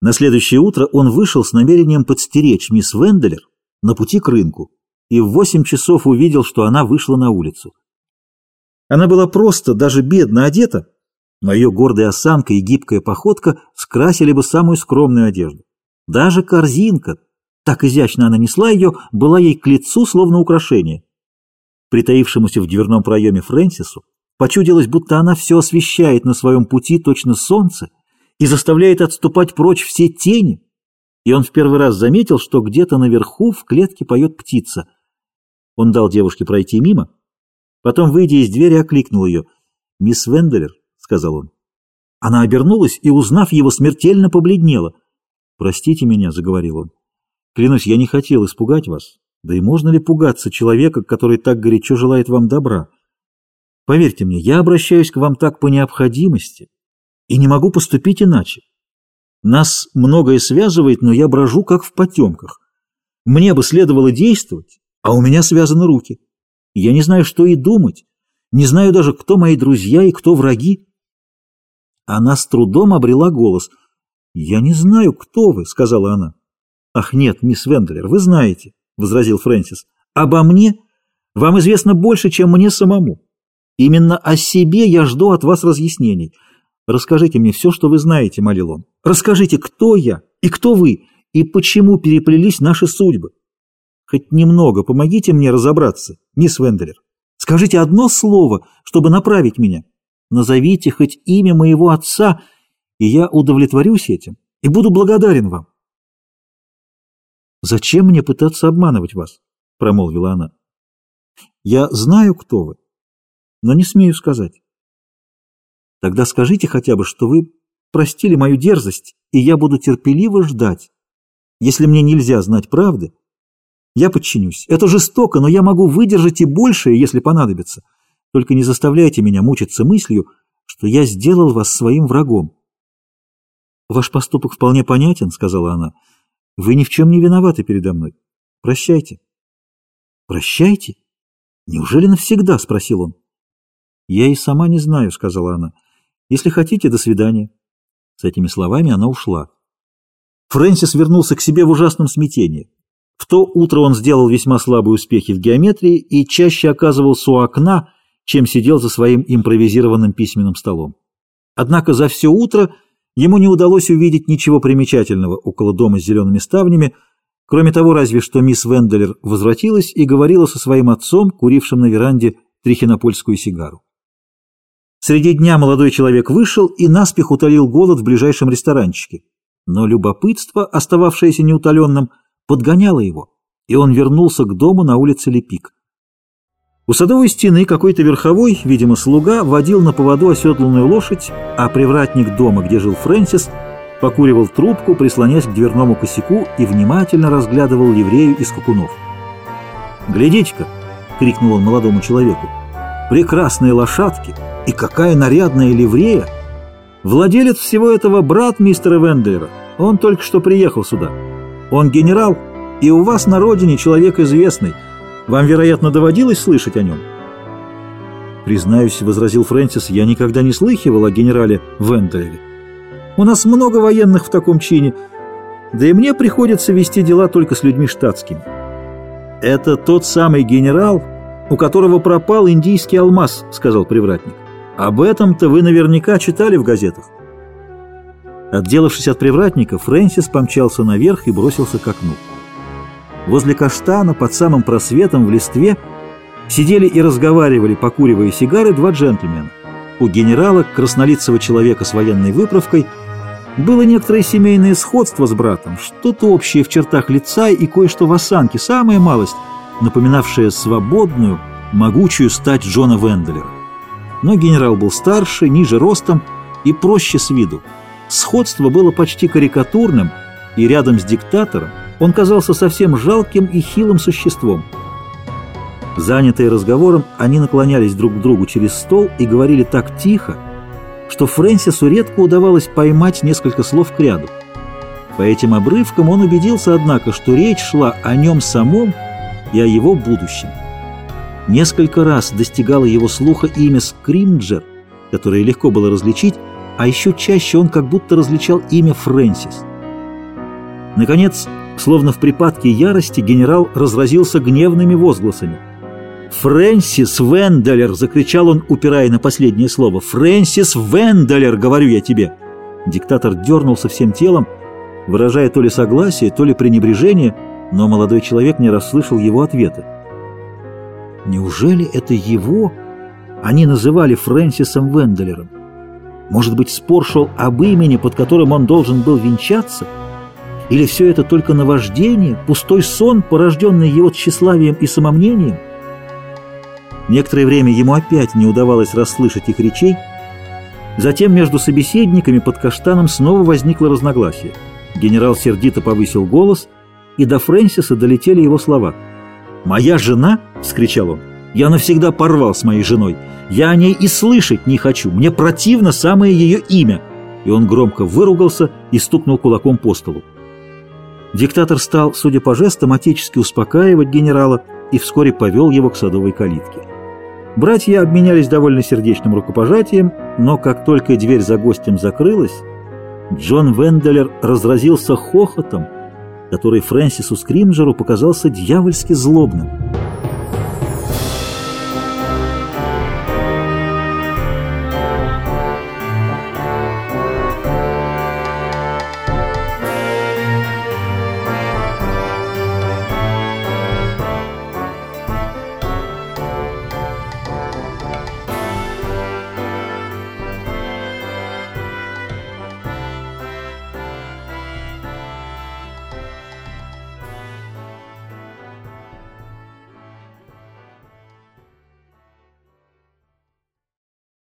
На следующее утро он вышел с намерением подстеречь мисс Венделер на пути к рынку и в восемь часов увидел, что она вышла на улицу. Она была просто, даже бедно одета, но ее гордая осанка и гибкая походка скрасили бы самую скромную одежду. Даже корзинка, так изящно она несла ее, была ей к лицу словно украшение. Притаившемуся в дверном проеме Фрэнсису почудилось, будто она все освещает на своем пути точно солнце и заставляет отступать прочь все тени, и он в первый раз заметил, что где-то наверху в клетке поет птица. Он дал девушке пройти мимо, потом, выйдя из двери, окликнул ее. «Мисс Венделер», — сказал он. Она обернулась и, узнав его, смертельно побледнела. «Простите меня», — заговорил он. «Клянусь, я не хотел испугать вас. Да и можно ли пугаться человека, который так горячо желает вам добра? Поверьте мне, я обращаюсь к вам так по необходимости» и не могу поступить иначе. Нас многое связывает, но я брожу как в потемках. Мне бы следовало действовать, а у меня связаны руки. Я не знаю, что и думать, не знаю даже, кто мои друзья и кто враги. Она с трудом обрела голос. «Я не знаю, кто вы», — сказала она. «Ах нет, мисс Вендлер, вы знаете», — возразил Фрэнсис. «Обо мне вам известно больше, чем мне самому. Именно о себе я жду от вас разъяснений». «Расскажите мне все, что вы знаете», — молил он. «Расскажите, кто я и кто вы, и почему переплелись наши судьбы. Хоть немного помогите мне разобраться, мисс Венделер. Скажите одно слово, чтобы направить меня. Назовите хоть имя моего отца, и я удовлетворюсь этим и буду благодарен вам». «Зачем мне пытаться обманывать вас?» — промолвила она. «Я знаю, кто вы, но не смею сказать». Тогда скажите хотя бы, что вы простили мою дерзость, и я буду терпеливо ждать. Если мне нельзя знать правды, я подчинюсь. Это жестоко, но я могу выдержать и большее, если понадобится. Только не заставляйте меня мучиться мыслью, что я сделал вас своим врагом. Ваш поступок вполне понятен, сказала она. Вы ни в чем не виноваты передо мной. Прощайте. Прощайте? Неужели навсегда? спросил он. Я и сама не знаю, сказала она. Если хотите, до свидания». С этими словами она ушла. Фрэнсис вернулся к себе в ужасном смятении. В то утро он сделал весьма слабые успехи в геометрии и чаще оказывался у окна, чем сидел за своим импровизированным письменным столом. Однако за все утро ему не удалось увидеть ничего примечательного около дома с зелеными ставнями, кроме того разве что мисс Венделер возвратилась и говорила со своим отцом, курившим на веранде трихинопольскую сигару. Среди дня молодой человек вышел и наспех утолил голод в ближайшем ресторанчике. Но любопытство, остававшееся неутоленным, подгоняло его, и он вернулся к дому на улице Лепик. У садовой стены какой-то верховой, видимо, слуга, водил на поводу оседланную лошадь, а привратник дома, где жил Фрэнсис, покуривал трубку, прислонясь к дверному косяку и внимательно разглядывал еврею из кукунов. «Глядите-ка!» — крикнул он молодому человеку. «Прекрасные лошадки!» И какая нарядная ливрея! Владелец всего этого брат мистера Вендлера. Он только что приехал сюда. Он генерал, и у вас на родине человек известный. Вам, вероятно, доводилось слышать о нем? Признаюсь, — возразил Фрэнсис, — я никогда не слыхивал о генерале Вендлере. У нас много военных в таком чине, да и мне приходится вести дела только с людьми штатскими. Это тот самый генерал, у которого пропал индийский алмаз, — сказал привратник. Об этом-то вы наверняка читали в газетах. Отделавшись от привратника, Фрэнсис помчался наверх и бросился к окну. Возле каштана, под самым просветом в листве, сидели и разговаривали, покуривая сигары, два джентльмена. У генерала, краснолицего человека с военной выправкой, было некоторое семейное сходство с братом, что-то общее в чертах лица и кое-что в осанке, самая малость, напоминавшая свободную, могучую стать Джона Венделера. Но генерал был старше, ниже ростом и проще с виду. Сходство было почти карикатурным, и рядом с диктатором он казался совсем жалким и хилым существом. Занятые разговором, они наклонялись друг к другу через стол и говорили так тихо, что Фрэнсису редко удавалось поймать несколько слов к ряду. По этим обрывкам он убедился, однако, что речь шла о нем самом и о его будущем. Несколько раз достигало его слуха имя Скримджер, которое легко было различить, а еще чаще он как будто различал имя Фрэнсис. Наконец, словно в припадке ярости, генерал разразился гневными возгласами. «Фрэнсис Венделер!» — закричал он, упирая на последнее слово. «Фрэнсис Венделер, говорю я тебе!» Диктатор дернулся всем телом, выражая то ли согласие, то ли пренебрежение, но молодой человек не расслышал его ответа. Неужели это его они называли Фрэнсисом Венделером? Может быть, спор шел об имени, под которым он должен был венчаться? Или все это только наваждение, пустой сон, порожденный его тщеславием и самомнением? Некоторое время ему опять не удавалось расслышать их речей, Затем между собеседниками под каштаном снова возникло разногласие. Генерал сердито повысил голос, и до Фрэнсиса долетели его слова. «Моя жена?» — вскричал он. «Я навсегда порвал с моей женой. Я о ней и слышать не хочу. Мне противно самое ее имя». И он громко выругался и стукнул кулаком по столу. Диктатор стал, судя по жестам, отечески успокаивать генерала и вскоре повел его к садовой калитке. Братья обменялись довольно сердечным рукопожатием, но как только дверь за гостем закрылась, Джон Венделер разразился хохотом, который Фрэнсису Скримджеру показался дьявольски злобным.